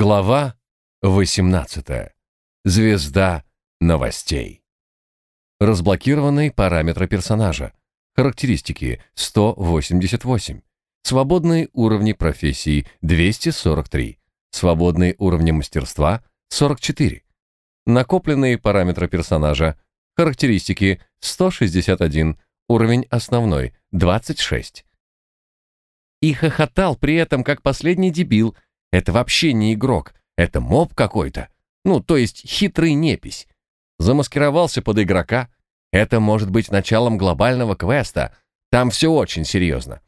Глава 18. Звезда новостей. Разблокированные параметры персонажа. Характеристики 188. Свободные уровни профессий 243. Свободные уровни мастерства 44. Накопленные параметры персонажа. Характеристики 161. Уровень основной 26. И хохотал при этом как последний дебил – это вообще не игрок, это моб какой-то. Ну, то есть хитрый непись. Замаскировался под игрока. Это может быть началом глобального квеста. Там все очень серьезно.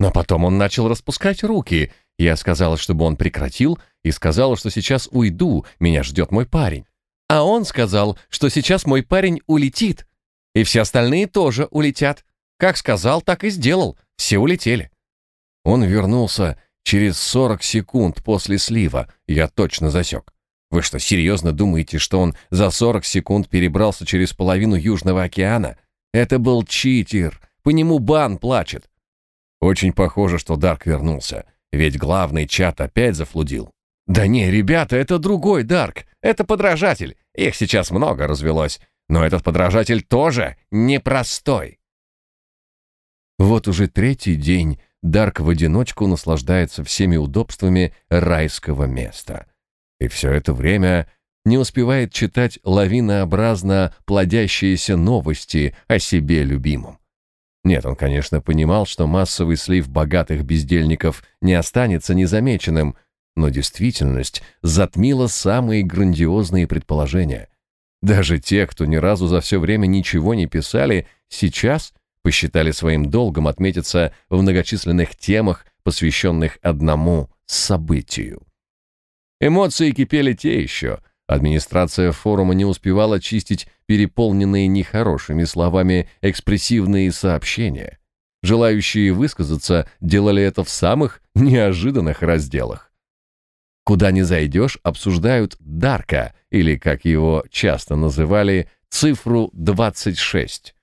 Но потом он начал распускать руки. Я сказала, чтобы он прекратил, и сказала, что сейчас уйду, меня ждет мой парень. А он сказал, что сейчас мой парень улетит. И все остальные тоже улетят. Как сказал, так и сделал. Все улетели. Он вернулся Через 40 секунд после слива я точно засек. Вы что, серьезно думаете, что он за 40 секунд перебрался через половину Южного океана? Это был читер. По нему бан плачет. Очень похоже, что Дарк вернулся, ведь главный чат опять зафлудил. Да не, ребята, это другой Дарк. Это подражатель. Их сейчас много развелось. Но этот подражатель тоже непростой. Вот уже третий день Дарк в одиночку наслаждается всеми удобствами райского места. И все это время не успевает читать лавинообразно плодящиеся новости о себе любимом. Нет, он, конечно, понимал, что массовый слив богатых бездельников не останется незамеченным, но действительность затмила самые грандиозные предположения. Даже те, кто ни разу за все время ничего не писали, сейчас посчитали своим долгом отметиться в многочисленных темах, посвященных одному событию. Эмоции кипели те еще. Администрация форума не успевала чистить переполненные нехорошими словами экспрессивные сообщения. Желающие высказаться делали это в самых неожиданных разделах. Куда ни зайдешь, обсуждают Дарка, или, как его часто называли, цифру 26.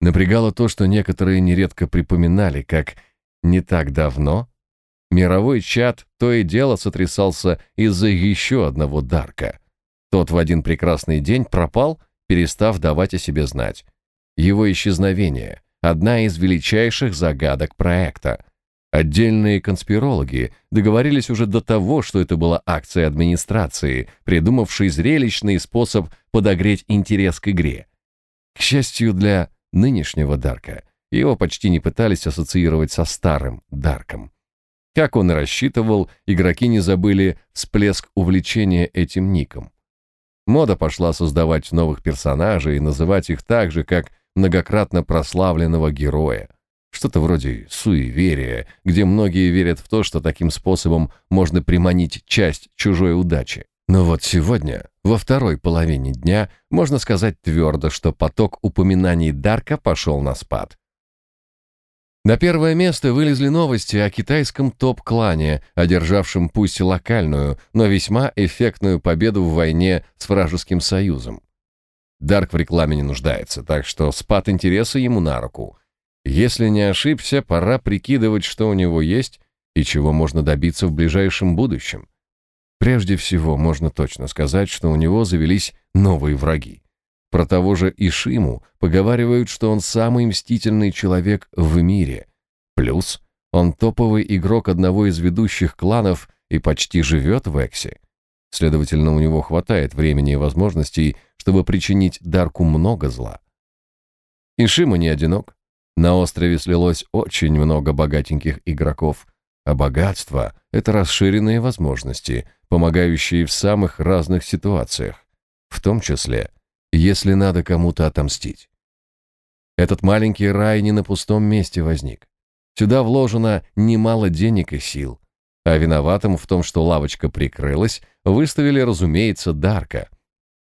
Напрягало то, что некоторые нередко припоминали, как не так давно мировой чат то и дело сотрясался из-за еще одного Дарка. Тот в один прекрасный день пропал, перестав давать о себе знать. Его исчезновение — одна из величайших загадок проекта. Отдельные конспирологи договорились уже до того, что это была акция администрации, придумавшей зрелищный способ подогреть интерес к игре. К счастью для нынешнего Дарка. Его почти не пытались ассоциировать со старым Дарком. Как он и рассчитывал, игроки не забыли всплеск увлечения этим ником. Мода пошла создавать новых персонажей и называть их так же, как многократно прославленного героя. Что-то вроде суеверия, где многие верят в то, что таким способом можно приманить часть чужой удачи. Но вот сегодня, во второй половине дня, можно сказать твердо, что поток упоминаний Дарка пошел на спад. На первое место вылезли новости о китайском топ-клане, одержавшем пусть и локальную, но весьма эффектную победу в войне с вражеским союзом. Дарк в рекламе не нуждается, так что спад интереса ему на руку. Если не ошибся, пора прикидывать, что у него есть и чего можно добиться в ближайшем будущем. Прежде всего, можно точно сказать, что у него завелись новые враги. Про того же Ишиму поговаривают, что он самый мстительный человек в мире. Плюс он топовый игрок одного из ведущих кланов и почти живет в Эксе. Следовательно, у него хватает времени и возможностей, чтобы причинить Дарку много зла. Ишима не одинок. На острове слилось очень много богатеньких игроков, а богатство — это расширенные возможности — помогающие в самых разных ситуациях, в том числе, если надо кому-то отомстить. Этот маленький рай не на пустом месте возник. Сюда вложено немало денег и сил, а виноватым в том, что лавочка прикрылась, выставили, разумеется, Дарка.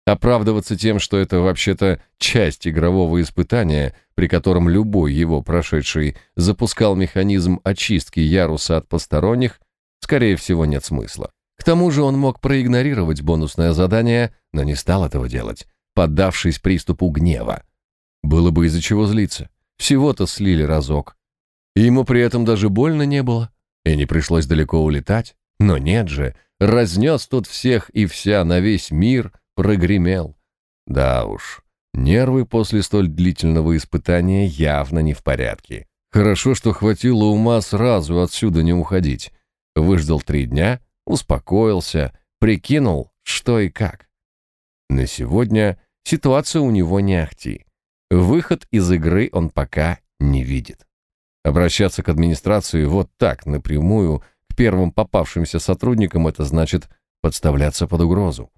Оправдываться тем, что это вообще-то часть игрового испытания, при котором любой его прошедший запускал механизм очистки яруса от посторонних, скорее всего, нет смысла. К тому же он мог проигнорировать бонусное задание, но не стал этого делать, поддавшись приступу гнева. Было бы из-за чего злиться. Всего-то слили разок. И ему при этом даже больно не было, и не пришлось далеко улетать. Но нет же, разнес тут всех и вся на весь мир прогремел. Да уж, нервы после столь длительного испытания явно не в порядке. Хорошо, что хватило ума сразу отсюда не уходить. Выждал три дня, успокоился, прикинул, что и как. На сегодня ситуация у него не ахти. Выход из игры он пока не видит. Обращаться к администрации вот так, напрямую, к первым попавшимся сотрудникам, это значит подставляться под угрозу.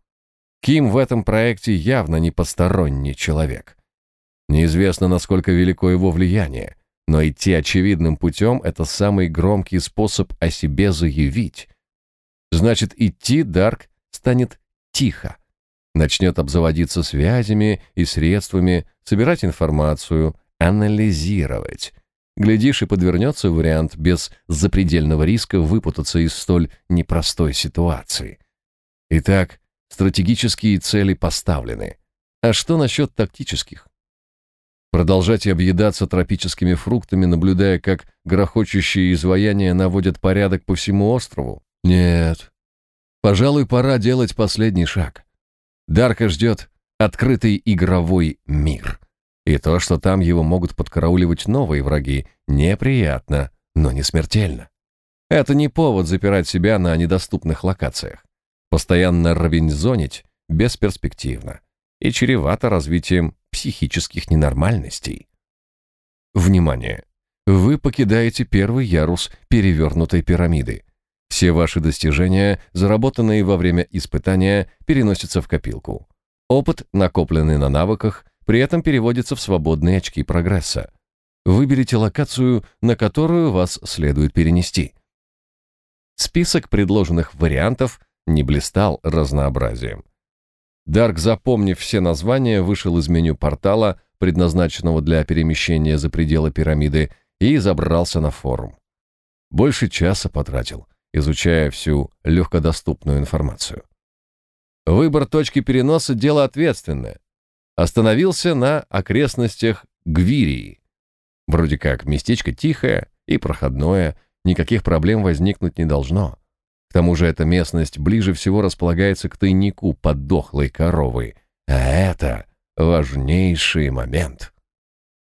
Ким в этом проекте явно не посторонний человек. Неизвестно, насколько велико его влияние, но идти очевидным путем – это самый громкий способ о себе заявить. Значит, идти Дарк станет тихо. Начнет обзаводиться связями и средствами, собирать информацию, анализировать. Глядишь, и подвернется вариант без запредельного риска выпутаться из столь непростой ситуации. Итак, стратегические цели поставлены. А что насчет тактических? Продолжать объедаться тропическими фруктами, наблюдая, как грохочущие изваяния наводят порядок по всему острову? Нет. Пожалуй, пора делать последний шаг. Дарка ждет открытый игровой мир. И то, что там его могут подкарауливать новые враги, неприятно, но не смертельно. Это не повод запирать себя на недоступных локациях. Постоянно равензонить бесперспективно и чревато развитием психических ненормальностей. Внимание! Вы покидаете первый ярус перевернутой пирамиды. Все ваши достижения, заработанные во время испытания, переносятся в копилку. Опыт, накопленный на навыках, при этом переводится в свободные очки прогресса. Выберите локацию, на которую вас следует перенести. Список предложенных вариантов не блистал разнообразием. Дарк, запомнив все названия, вышел из меню портала, предназначенного для перемещения за пределы пирамиды, и забрался на форум. Больше часа потратил, изучая всю легкодоступную информацию. Выбор точки переноса – дело ответственное остановился на окрестностях Гвирии. Вроде как местечко тихое и проходное, никаких проблем возникнуть не должно. К тому же эта местность ближе всего располагается к тайнику под дохлой коровой. А это важнейший момент.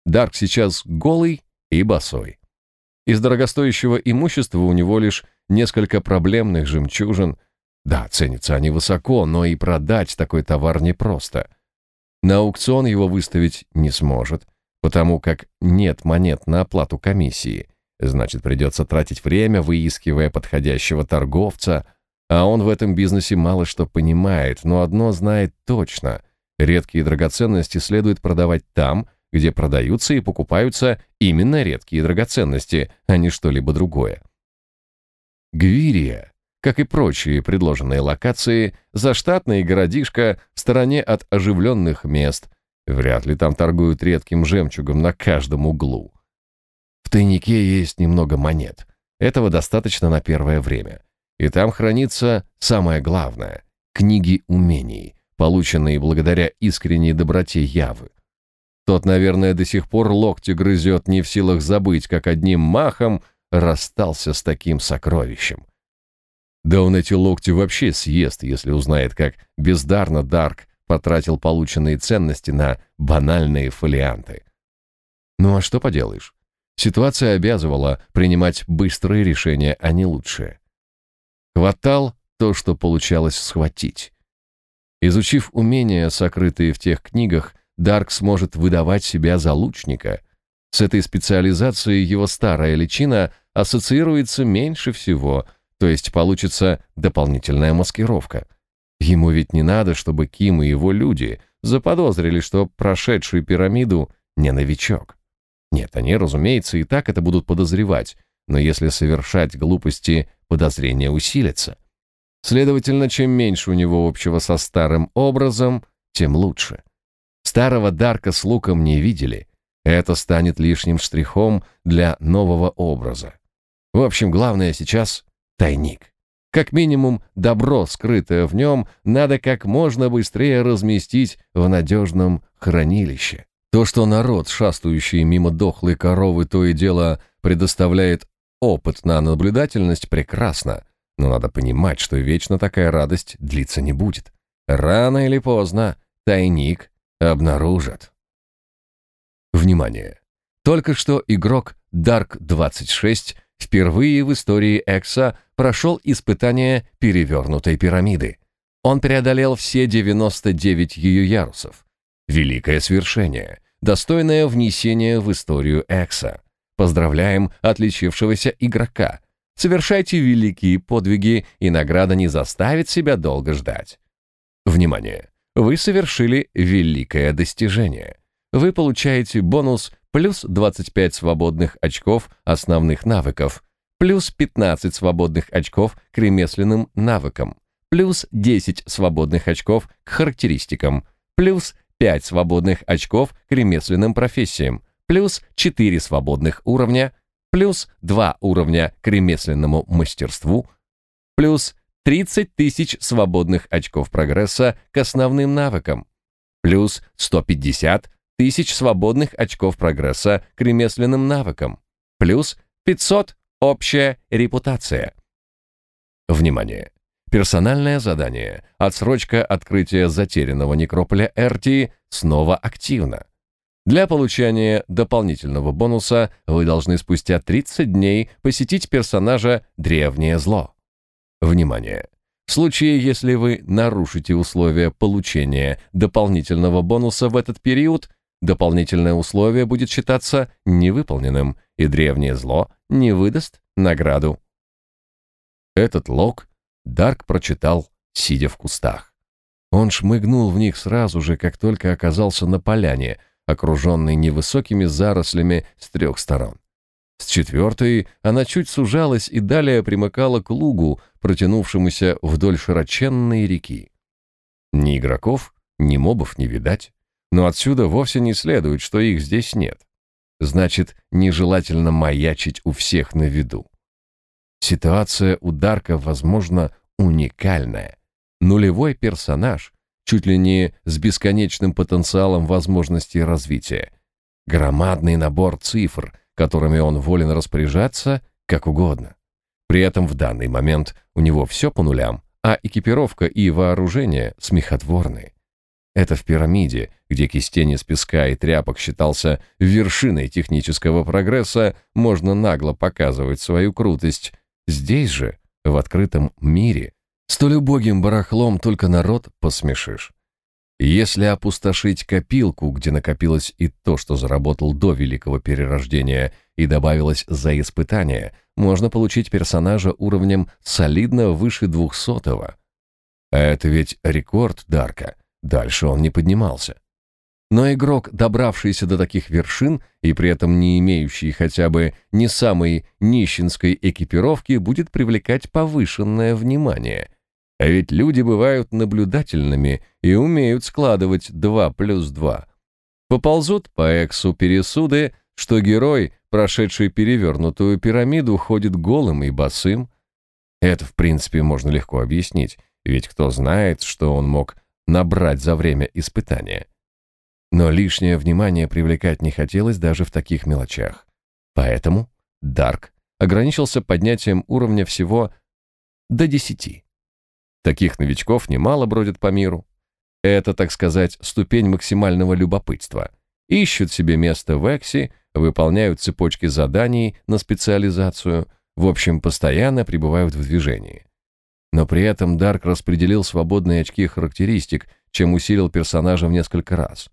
Дарк сейчас голый и босой. Из дорогостоящего имущества у него лишь несколько проблемных жемчужин. Да, ценятся они высоко, но и продать такой товар непросто — на аукцион его выставить не сможет, потому как нет монет на оплату комиссии. Значит, придется тратить время, выискивая подходящего торговца, а он в этом бизнесе мало что понимает, но одно знает точно. Редкие драгоценности следует продавать там, где продаются и покупаются именно редкие драгоценности, а не что-либо другое. Гвирия как и прочие предложенные локации, заштатный городишко в стороне от оживленных мест. Вряд ли там торгуют редким жемчугом на каждом углу. Тайнике есть немного монет. Этого достаточно на первое время. И там хранится самое главное — книги умений, полученные благодаря искренней доброте Явы. Тот, наверное, до сих пор локти грызет, не в силах забыть, как одним махом расстался с таким сокровищем. Да он эти локти вообще съест, если узнает, как бездарно Дарк потратил полученные ценности на банальные фолианты. Ну а что поделаешь? Ситуация обязывала принимать быстрые решения, а не лучшие. Хватал то, что получалось схватить. Изучив умения, сокрытые в тех книгах, Дарк сможет выдавать себя за лучника. С этой специализацией его старая личина ассоциируется меньше всего – то есть получится дополнительная маскировка. Ему ведь не надо, чтобы Ким и его люди заподозрили, что прошедший пирамиду не новичок. Нет, они, разумеется, и так это будут подозревать, но если совершать глупости, подозрения усилятся. Следовательно, чем меньше у него общего со старым образом, тем лучше. Старого Дарка с луком не видели. Это станет лишним штрихом для нового образа. В общем, главное сейчас тайник. Как минимум, добро, скрытое в нем, надо как можно быстрее разместить в надежном хранилище. То, что народ, шастающий мимо дохлой коровы, то и дело предоставляет опыт на наблюдательность, прекрасно. Но надо понимать, что вечно такая радость длиться не будет. Рано или поздно тайник обнаружат. Внимание! Только что игрок Dark26 впервые в истории Экса прошел испытание перевернутой пирамиды. Он преодолел все 99 ее ярусов. Великое свершение, достойное внесения в историю Экса. Поздравляем отличившегося игрока. Совершайте великие подвиги, и награда не заставит себя долго ждать. Внимание! Вы совершили великое достижение. Вы получаете бонус плюс 25 свободных очков основных навыков, плюс 15 свободных очков к ремесленным навыкам, плюс 10 свободных очков к характеристикам, плюс 5 свободных очков к ремесленным профессиям, плюс 4 свободных уровня, плюс 2 уровня к ремесленному мастерству, плюс 30 тысяч свободных очков прогресса к основным навыкам, плюс 150 тысяч свободных очков прогресса к ремесленным навыкам, плюс 500 общая репутация. Внимание! Персональное задание «Отсрочка открытия затерянного некрополя Эрти» снова активно. Для получения дополнительного бонуса вы должны спустя 30 дней посетить персонажа «Древнее зло». Внимание! В случае, если вы нарушите условия получения дополнительного бонуса в этот период, дополнительное условие будет считаться невыполненным, и древнее зло не выдаст награду. Этот лог Дарк прочитал, сидя в кустах. Он шмыгнул в них сразу же, как только оказался на поляне, окруженной невысокими зарослями с трех сторон. С четвертой она чуть сужалась и далее примыкала к лугу, протянувшемуся вдоль широченной реки. Ни игроков, ни мобов не видать, но отсюда вовсе не следует, что их здесь нет. Значит, нежелательно маячить у всех на виду. Ситуация у Дарка, возможно, уникальная. Нулевой персонаж, чуть ли не с бесконечным потенциалом возможностей развития. Громадный набор цифр, которыми он волен распоряжаться как угодно. При этом в данный момент у него все по нулям, а экипировка и вооружение смехотворные. Это в пирамиде, где кистень из песка и тряпок считался вершиной технического прогресса, можно нагло показывать свою крутость. Здесь же, в открытом мире, столь убогим барахлом только народ посмешишь. Если опустошить копилку, где накопилось и то, что заработал до великого перерождения, и добавилось за испытание, можно получить персонажа уровнем солидно выше двухсотого. А это ведь рекорд Дарка. Дальше он не поднимался. Но игрок, добравшийся до таких вершин и при этом не имеющий хотя бы не самой нищенской экипировки, будет привлекать повышенное внимание. А ведь люди бывают наблюдательными и умеют складывать 2 плюс 2. Поползут по эксу пересуды, что герой, прошедший перевернутую пирамиду, ходит голым и босым. Это, в принципе, можно легко объяснить, ведь кто знает, что он мог набрать за время испытания. Но лишнее внимание привлекать не хотелось даже в таких мелочах. Поэтому Дарк ограничился поднятием уровня всего до 10. Таких новичков немало бродит по миру. Это, так сказать, ступень максимального любопытства. Ищут себе место в Экси, выполняют цепочки заданий на специализацию, в общем, постоянно пребывают в движении. Но при этом Дарк распределил свободные очки характеристик, чем усилил персонажа в несколько раз.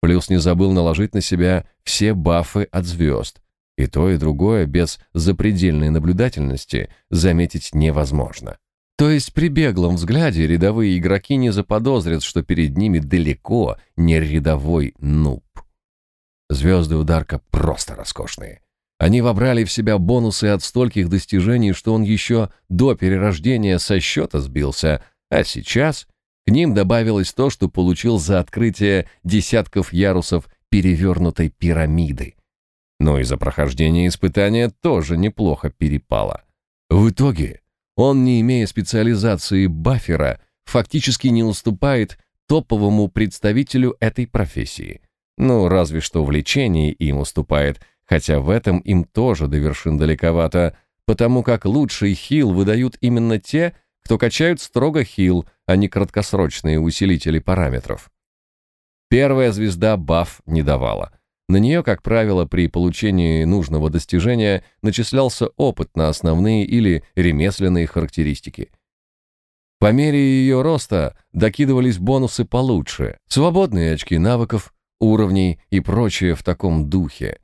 Плюс не забыл наложить на себя все бафы от звезд. И то, и другое без запредельной наблюдательности заметить невозможно. То есть при беглом взгляде рядовые игроки не заподозрят, что перед ними далеко не рядовой нуб. Звезды у Дарка просто роскошные. Они вобрали в себя бонусы от стольких достижений, что он еще до перерождения со счета сбился, а сейчас ним добавилось то, что получил за открытие десятков ярусов перевернутой пирамиды. Но и за прохождение испытания тоже неплохо перепало. В итоге он, не имея специализации бафера, фактически не уступает топовому представителю этой профессии. Ну, разве что в лечении им уступает – хотя в этом им тоже до вершин далековато, потому как лучший хил выдают именно те, кто качают строго хил, а не краткосрочные усилители параметров. Первая звезда баф не давала. На нее, как правило, при получении нужного достижения начислялся опыт на основные или ремесленные характеристики. По мере ее роста докидывались бонусы получше, свободные очки навыков, уровней и прочее в таком духе.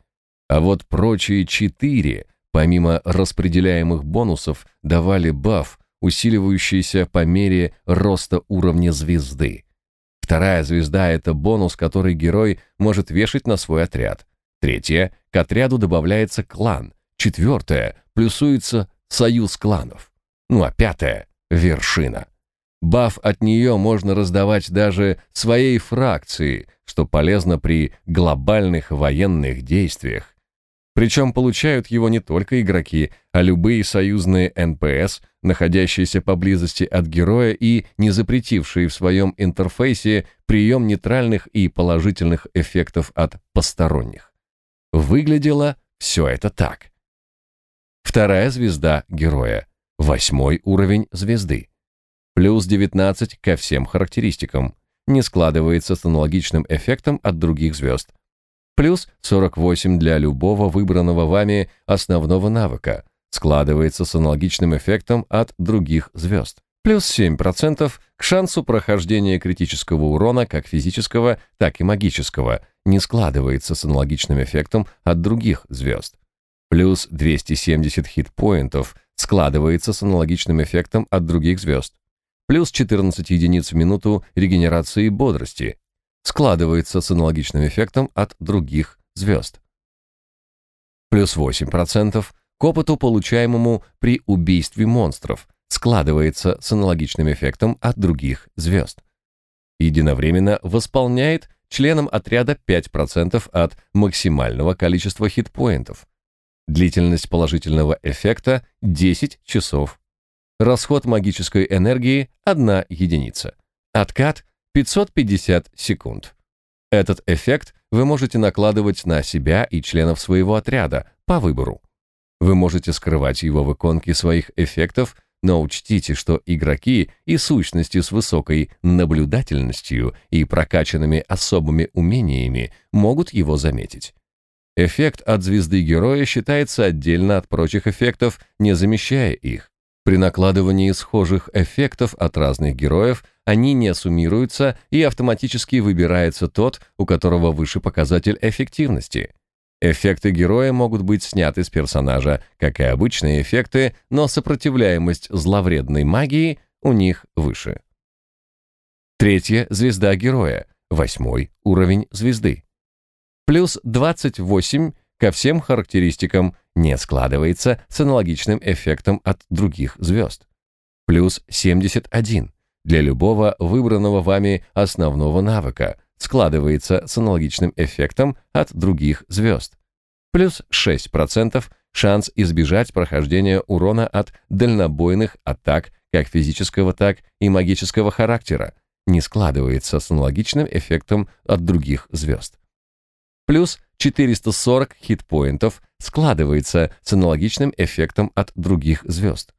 А вот прочие четыре, помимо распределяемых бонусов, давали баф, усиливающийся по мере роста уровня звезды. Вторая звезда — это бонус, который герой может вешать на свой отряд. Третья — к отряду добавляется клан. Четвертая — плюсуется союз кланов. Ну а пятая — вершина. Buff от нее можно раздавать даже своей фракции, что полезно при глобальных военных действиях. Причем получают его не только игроки, а любые союзные НПС, находящиеся поблизости от героя и не запретившие в своем интерфейсе прием нейтральных и положительных эффектов от посторонних. Выглядело все это так. Вторая звезда героя. Восьмой уровень звезды. Плюс 19 ко всем характеристикам. Не складывается с аналогичным эффектом от других звезд плюс 48 для любого выбранного вами основного навыка, складывается с аналогичным эффектом от других звезд. Плюс 7% к шансу прохождения критического урона как физического, так и магического, не складывается с аналогичным эффектом от других звезд. Плюс 270 хитпоинтов складывается с аналогичным эффектом от других звезд. Плюс 14 единиц в минуту регенерации бодрости, складывается с аналогичным эффектом от других звезд. Плюс 8% к опыту, получаемому при убийстве монстров, складывается с аналогичным эффектом от других звезд. Единовременно восполняет членам отряда 5% от максимального количества хитпоинтов. Длительность положительного эффекта 10 часов. Расход магической энергии 1 единица. Откат 550 секунд. Этот эффект вы можете накладывать на себя и членов своего отряда по выбору. Вы можете скрывать его в иконке своих эффектов, но учтите, что игроки и сущности с высокой наблюдательностью и прокачанными особыми умениями могут его заметить. Эффект от звезды героя считается отдельно от прочих эффектов, не замещая их. При накладывании схожих эффектов от разных героев они не суммируются и автоматически выбирается тот, у которого выше показатель эффективности. Эффекты героя могут быть сняты с персонажа, как и обычные эффекты, но сопротивляемость зловредной магии у них выше. Третья звезда героя, восьмой уровень звезды. Плюс 28 ко всем характеристикам не складывается с аналогичным эффектом от других звезд. Плюс 71 для любого выбранного вами основного навыка складывается с аналогичным эффектом от других звезд. Плюс 6% шанс избежать прохождения урона от дальнобойных атак как физического, так и магического характера, не складывается с аналогичным эффектом от других звезд. Плюс 440 хитпоинтов складывается с аналогичным эффектом от других звезд.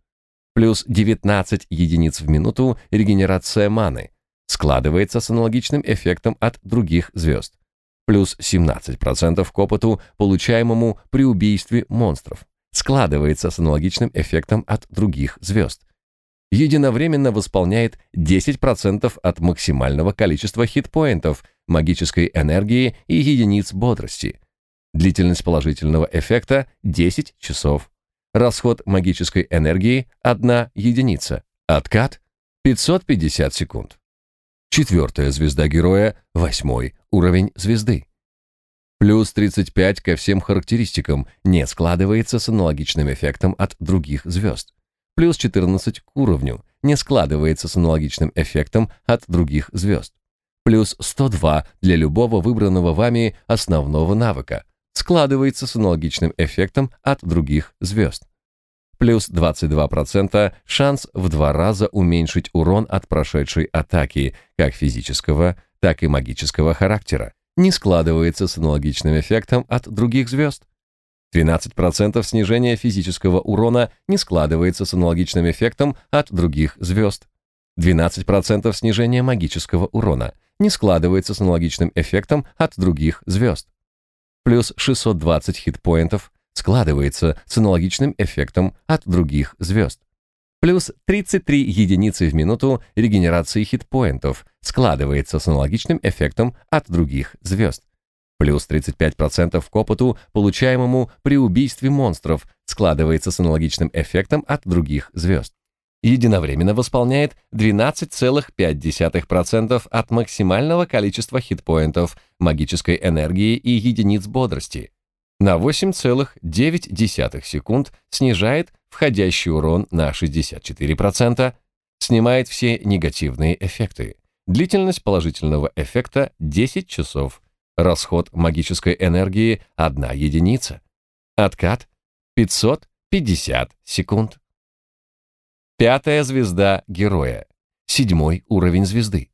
Плюс 19 единиц в минуту регенерация маны складывается с аналогичным эффектом от других звезд. Плюс 17% к опыту, получаемому при убийстве монстров, складывается с аналогичным эффектом от других звезд. Единовременно восполняет 10% от максимального количества хитпоинтов – магической энергии и единиц бодрости. Длительность положительного эффекта 10 часов. Расход магической энергии 1 единица. Откат 550 секунд. Четвертая звезда героя, восьмой уровень звезды. Плюс 35 ко всем характеристикам не складывается с аналогичным эффектом от других звезд. Плюс 14 к уровню не складывается с аналогичным эффектом от других звезд плюс 102 для любого выбранного вами основного навыка, складывается с аналогичным эффектом от других звезд. Плюс 22% шанс в два раза уменьшить урон от прошедшей атаки, как физического, так и магического характера, не складывается с аналогичным эффектом от других звезд. 12% снижения физического урона не складывается с аналогичным эффектом от других звезд. 12% снижения магического урона не складывается с аналогичным эффектом от других звезд. Плюс 620 хитпоинтов складывается с аналогичным эффектом от других звезд. Плюс 33 единицы в минуту регенерации хитпоинтов складывается с аналогичным эффектом от других звезд. Плюс 35% к опыту, получаемому при убийстве монстров, складывается с аналогичным эффектом от других звезд. Единовременно восполняет 12,5% от максимального количества хитпоинтов, магической энергии и единиц бодрости. На 8,9 секунд снижает входящий урон на 64%, снимает все негативные эффекты. Длительность положительного эффекта 10 часов. Расход магической энергии – 1 единица. Откат – 550 секунд. Пятая звезда героя. Седьмой уровень звезды.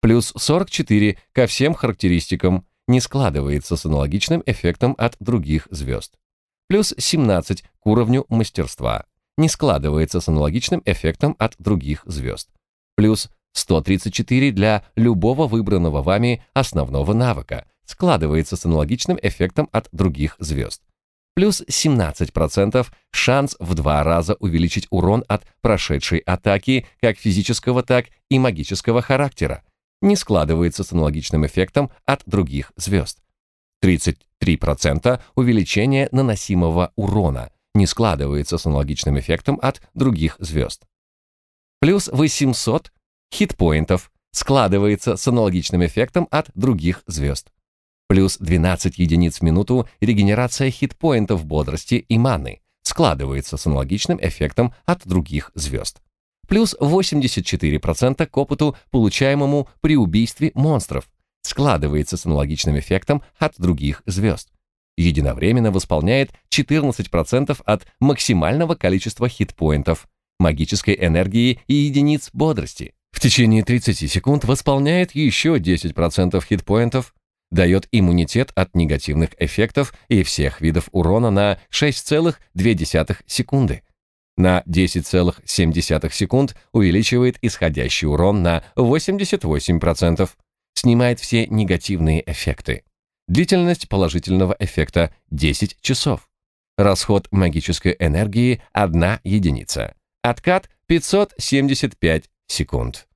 Плюс 44 ко всем характеристикам не складывается с аналогичным эффектом от других звезд. Плюс 17 к уровню мастерства. Не складывается с аналогичным эффектом от других звезд. Плюс 134 для любого выбранного вами основного навыка, складывается с аналогичным эффектом от других звезд. Плюс 17% шанс в два раза увеличить урон от прошедшей атаки как физического, так и магического характера. Не складывается с аналогичным эффектом от других звезд. 33% увеличения наносимого урона не складывается с аналогичным эффектом от других звезд. Плюс 800 хитпоинтов складывается с аналогичным эффектом от других звезд. Плюс 12 единиц в минуту регенерация хитпоинтов бодрости и маны складывается с аналогичным эффектом от других звезд. Плюс 84% к опыту, получаемому при убийстве монстров, складывается с аналогичным эффектом от других звезд. Единовременно восполняет 14% от максимального количества хитпоинтов, магической энергии и единиц бодрости. В течение 30 секунд восполняет еще 10% хитпоинтов, дает иммунитет от негативных эффектов и всех видов урона на 6,2 секунды. На 10,7 секунд увеличивает исходящий урон на 88%, снимает все негативные эффекты. Длительность положительного эффекта 10 часов. Расход магической энергии 1 единица. Откат 575 секунд.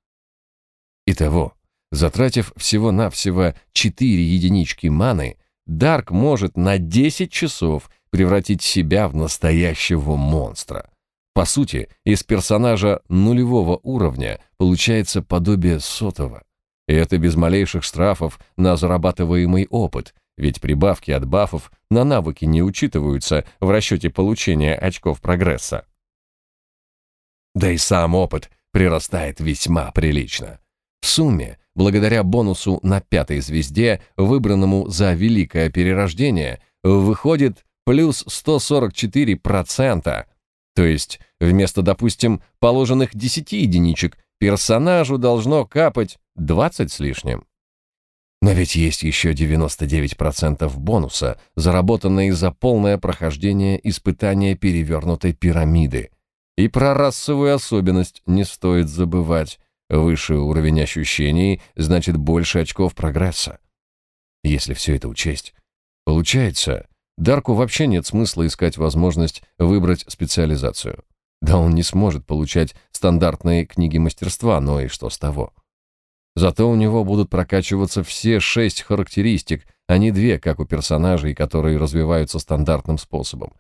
Итого, Затратив всего-навсего 4 единички маны, Дарк может на 10 часов превратить себя в настоящего монстра. По сути, из персонажа нулевого уровня получается подобие сотого. И это без малейших штрафов на зарабатываемый опыт, ведь прибавки от бафов на навыки не учитываются в расчете получения очков прогресса. Да и сам опыт прирастает весьма прилично. В сумме благодаря бонусу на пятой звезде, выбранному за великое перерождение, выходит плюс 144%. То есть вместо, допустим, положенных 10 единичек, персонажу должно капать 20 с лишним. Но ведь есть еще 99% бонуса, заработанные за полное прохождение испытания перевернутой пирамиды. И про расовую особенность не стоит забывать. Выше уровень ощущений значит больше очков прогресса. Если все это учесть, получается, Дарку вообще нет смысла искать возможность выбрать специализацию. Да он не сможет получать стандартные книги мастерства, но и что с того? Зато у него будут прокачиваться все шесть характеристик, а не две, как у персонажей, которые развиваются стандартным способом.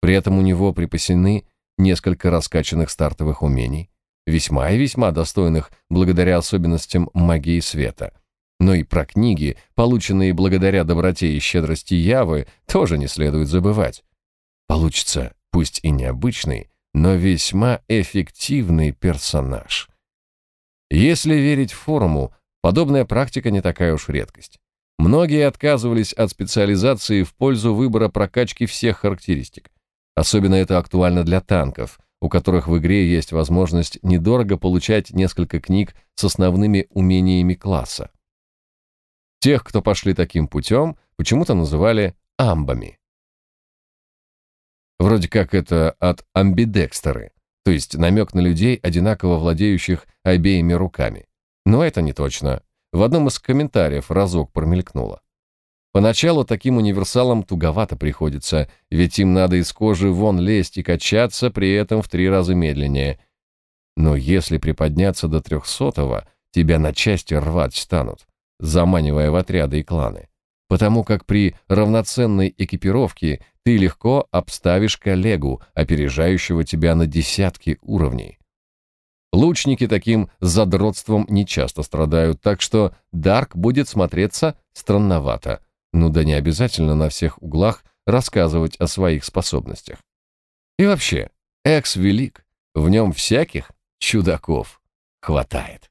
При этом у него припасены несколько раскачанных стартовых умений, весьма и весьма достойных благодаря особенностям магии света. Но и про книги, полученные благодаря доброте и щедрости Явы, тоже не следует забывать. Получится, пусть и необычный, но весьма эффективный персонаж. Если верить форуму, подобная практика не такая уж редкость. Многие отказывались от специализации в пользу выбора прокачки всех характеристик. Особенно это актуально для танков, у которых в игре есть возможность недорого получать несколько книг с основными умениями класса. Тех, кто пошли таким путем, почему-то называли амбами. Вроде как это от амбидекстеры, то есть намек на людей, одинаково владеющих обеими руками. Но это не точно. В одном из комментариев разок промелькнуло. Поначалу таким универсалам туговато приходится, ведь им надо из кожи вон лезть и качаться, при этом в три раза медленнее. Но если приподняться до трехсотого, тебя на части рвать станут, заманивая в отряды и кланы. Потому как при равноценной экипировке ты легко обставишь коллегу, опережающего тебя на десятки уровней. Лучники таким задротством не часто страдают, так что Дарк будет смотреться странновато – ну да не обязательно на всех углах рассказывать о своих способностях. И вообще, экс велик, в нем всяких чудаков хватает.